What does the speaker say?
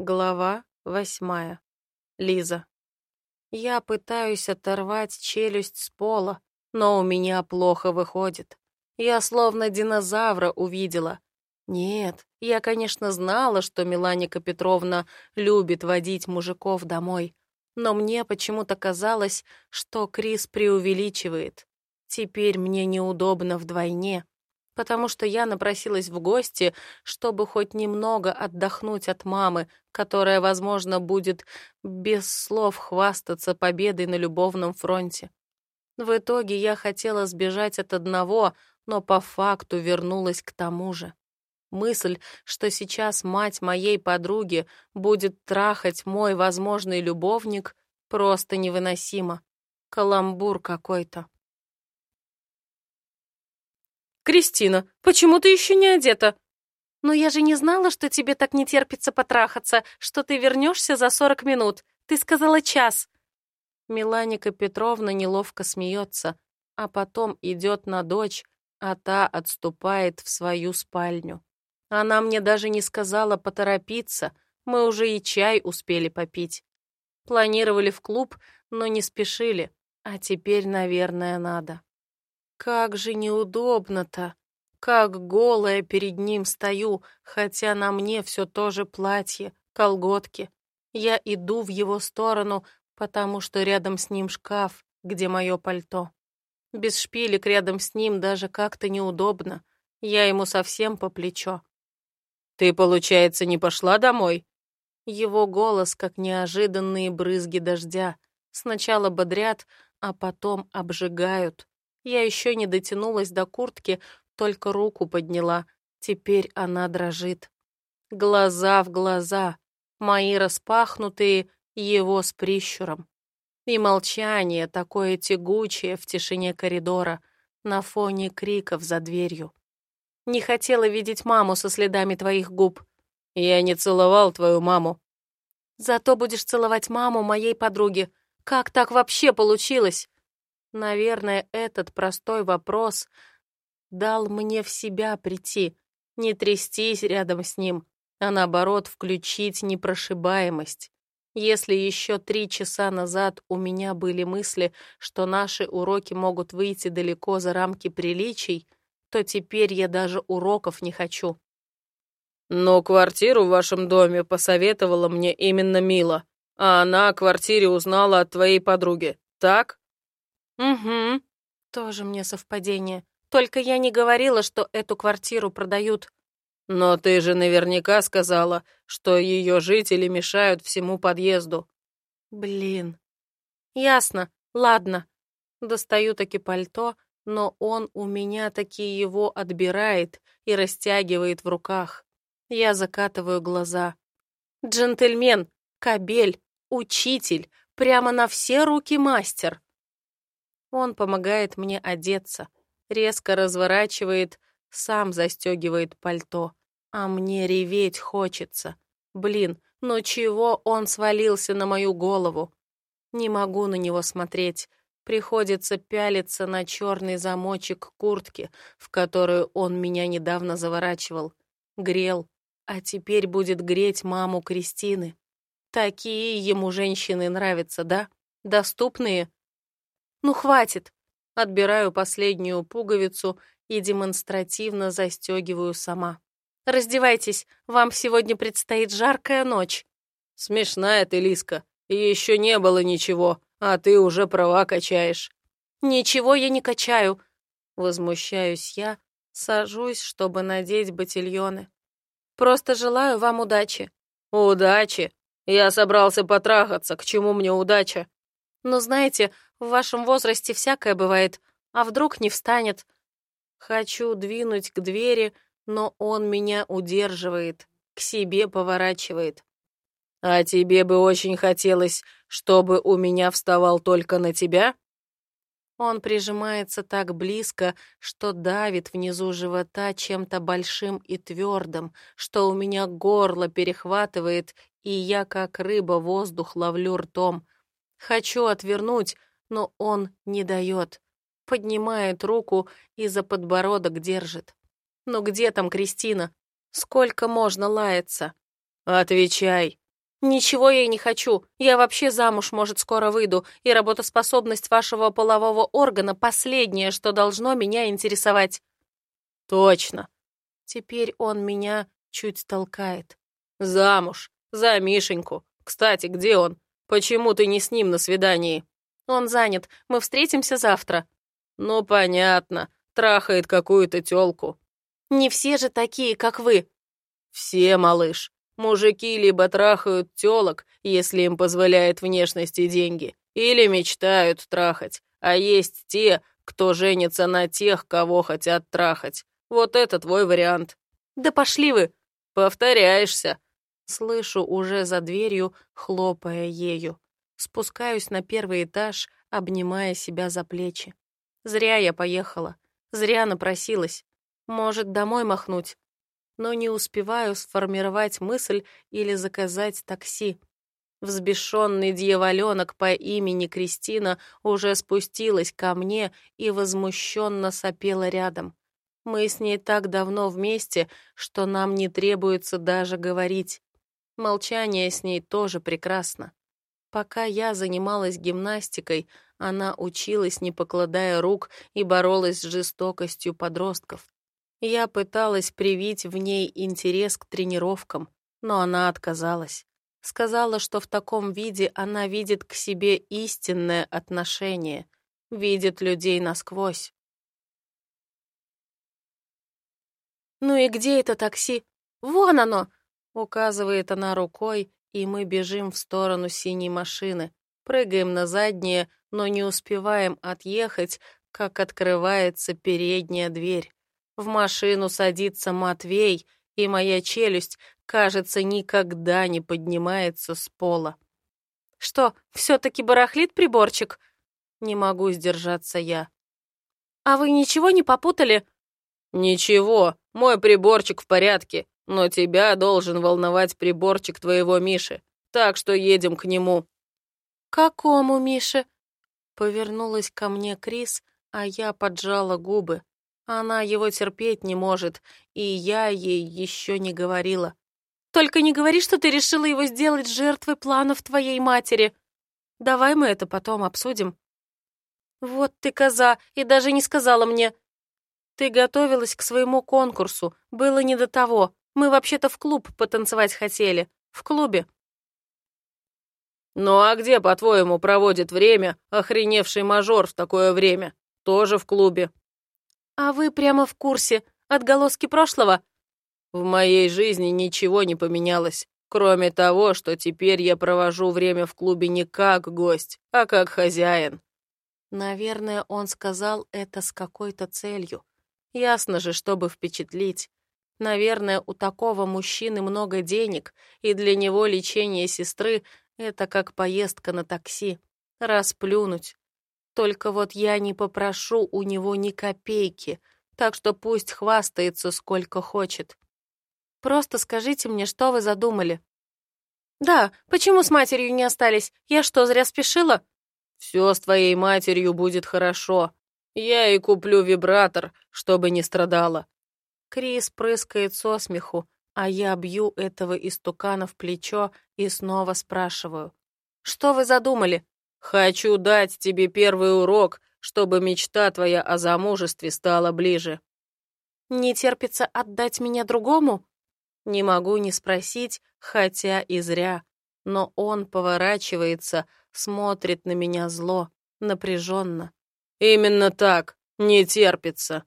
Глава восьмая. Лиза. Я пытаюсь оторвать челюсть с пола, но у меня плохо выходит. Я словно динозавра увидела. Нет, я, конечно, знала, что Меланика Петровна любит водить мужиков домой, но мне почему-то казалось, что Крис преувеличивает. Теперь мне неудобно вдвойне, потому что я напросилась в гости, чтобы хоть немного отдохнуть от мамы, которая, возможно, будет без слов хвастаться победой на любовном фронте. В итоге я хотела сбежать от одного, но по факту вернулась к тому же. Мысль, что сейчас мать моей подруги будет трахать мой возможный любовник, просто невыносима. Каламбур какой-то. «Кристина, почему ты еще не одета?» «Но я же не знала, что тебе так не терпится потрахаться, что ты вернешься за сорок минут. Ты сказала час». Миланика Петровна неловко смеется, а потом идет на дочь, а та отступает в свою спальню. Она мне даже не сказала поторопиться, мы уже и чай успели попить. Планировали в клуб, но не спешили, а теперь, наверное, надо. Как же неудобно-то! Как голая перед ним стою, хотя на мне все то же платье, колготки. Я иду в его сторону, потому что рядом с ним шкаф, где мое пальто. Без шпилек рядом с ним даже как-то неудобно. Я ему совсем по плечо. «Ты, получается, не пошла домой?» Его голос, как неожиданные брызги дождя. Сначала бодрят, а потом обжигают. Я еще не дотянулась до куртки, только руку подняла. Теперь она дрожит. Глаза в глаза, мои распахнутые, его с прищуром. И молчание такое тягучее в тишине коридора, на фоне криков за дверью. Не хотела видеть маму со следами твоих губ. Я не целовал твою маму. Зато будешь целовать маму моей подруги. Как так вообще получилось? Наверное, этот простой вопрос дал мне в себя прийти, не трястись рядом с ним, а наоборот включить непрошибаемость. Если еще три часа назад у меня были мысли, что наши уроки могут выйти далеко за рамки приличий, то теперь я даже уроков не хочу. Но квартиру в вашем доме посоветовала мне именно Мила, а она о квартире узнала от твоей подруги, так? «Угу, тоже мне совпадение. Только я не говорила, что эту квартиру продают». «Но ты же наверняка сказала, что ее жители мешают всему подъезду». «Блин». «Ясно, ладно». Достаю таки пальто, но он у меня таки его отбирает и растягивает в руках. Я закатываю глаза. «Джентльмен, кабель, учитель, прямо на все руки мастер». Он помогает мне одеться, резко разворачивает, сам застегивает пальто. А мне реветь хочется. Блин, ну чего он свалился на мою голову? Не могу на него смотреть. Приходится пялиться на черный замочек куртки, в которую он меня недавно заворачивал. Грел, а теперь будет греть маму Кристины. Такие ему женщины нравятся, да? Доступные? «Ну, хватит!» Отбираю последнюю пуговицу и демонстративно застегиваю сама. «Раздевайтесь, вам сегодня предстоит жаркая ночь». «Смешная ты, Лиска, еще не было ничего, а ты уже права качаешь». «Ничего я не качаю», — возмущаюсь я, сажусь, чтобы надеть ботильоны. «Просто желаю вам удачи». «Удачи? Я собрался потрахаться, к чему мне удача?» «Но знаете, в вашем возрасте всякое бывает, а вдруг не встанет. Хочу двинуть к двери, но он меня удерживает, к себе поворачивает. А тебе бы очень хотелось, чтобы у меня вставал только на тебя? Он прижимается так близко, что давит внизу живота чем-то большим и твердым, что у меня горло перехватывает, и я, как рыба, воздух ловлю ртом. Хочу отвернуть, но он не дает. Поднимает руку и за подбородок держит. «Ну где там Кристина? Сколько можно лаяться?» «Отвечай, «Ничего я не хочу. Я вообще замуж, может, скоро выйду, и работоспособность вашего полового органа — последнее, что должно меня интересовать». «Точно». Теперь он меня чуть толкает. «Замуж. За Мишеньку. Кстати, где он? Почему ты не с ним на свидании?» «Он занят. Мы встретимся завтра». «Ну, понятно. Трахает какую-то тёлку». «Не все же такие, как вы». «Все, малыш. Мужики либо трахают тёлок, если им позволяет внешность и деньги, или мечтают трахать, а есть те, кто женится на тех, кого хотят трахать. Вот это твой вариант. Да пошли вы. Повторяешься. Слышу уже за дверью, хлопая ею. Спускаюсь на первый этаж, обнимая себя за плечи. Зря я поехала. Зря напросилась. Может, домой махнуть? но не успеваю сформировать мысль или заказать такси. Взбешенный дьяволенок по имени Кристина уже спустилась ко мне и возмущенно сопела рядом. Мы с ней так давно вместе, что нам не требуется даже говорить. Молчание с ней тоже прекрасно. Пока я занималась гимнастикой, она училась, не покладая рук, и боролась с жестокостью подростков. Я пыталась привить в ней интерес к тренировкам, но она отказалась. Сказала, что в таком виде она видит к себе истинное отношение, видит людей насквозь. «Ну и где это такси? Вон оно!» Указывает она рукой, и мы бежим в сторону синей машины. Прыгаем на заднее, но не успеваем отъехать, как открывается передняя дверь. В машину садится Матвей, и моя челюсть, кажется, никогда не поднимается с пола. «Что, все-таки барахлит приборчик?» Не могу сдержаться я. «А вы ничего не попутали?» «Ничего, мой приборчик в порядке, но тебя должен волновать приборчик твоего Миши, так что едем к нему». «Какому Мише?» Повернулась ко мне Крис, а я поджала губы. Она его терпеть не может, и я ей еще не говорила. Только не говори, что ты решила его сделать жертвой планов твоей матери. Давай мы это потом обсудим. Вот ты коза, и даже не сказала мне. Ты готовилась к своему конкурсу, было не до того. Мы вообще-то в клуб потанцевать хотели. В клубе. Ну а где, по-твоему, проводит время охреневший мажор в такое время? Тоже в клубе. «А вы прямо в курсе. Отголоски прошлого?» «В моей жизни ничего не поменялось, кроме того, что теперь я провожу время в клубе не как гость, а как хозяин». Наверное, он сказал это с какой-то целью. Ясно же, чтобы впечатлить. Наверное, у такого мужчины много денег, и для него лечение сестры — это как поездка на такси. Расплюнуть. Только вот я не попрошу у него ни копейки, так что пусть хвастается сколько хочет. Просто скажите мне, что вы задумали. Да, почему с матерью не остались? Я что, зря спешила? Все с твоей матерью будет хорошо. Я и куплю вибратор, чтобы не страдала. Крис прыскает со смеху, а я бью этого истукана в плечо и снова спрашиваю. Что вы задумали? Хочу дать тебе первый урок, чтобы мечта твоя о замужестве стала ближе. Не терпится отдать меня другому? Не могу не спросить, хотя и зря. Но он поворачивается, смотрит на меня зло, напряженно. Именно так, не терпится.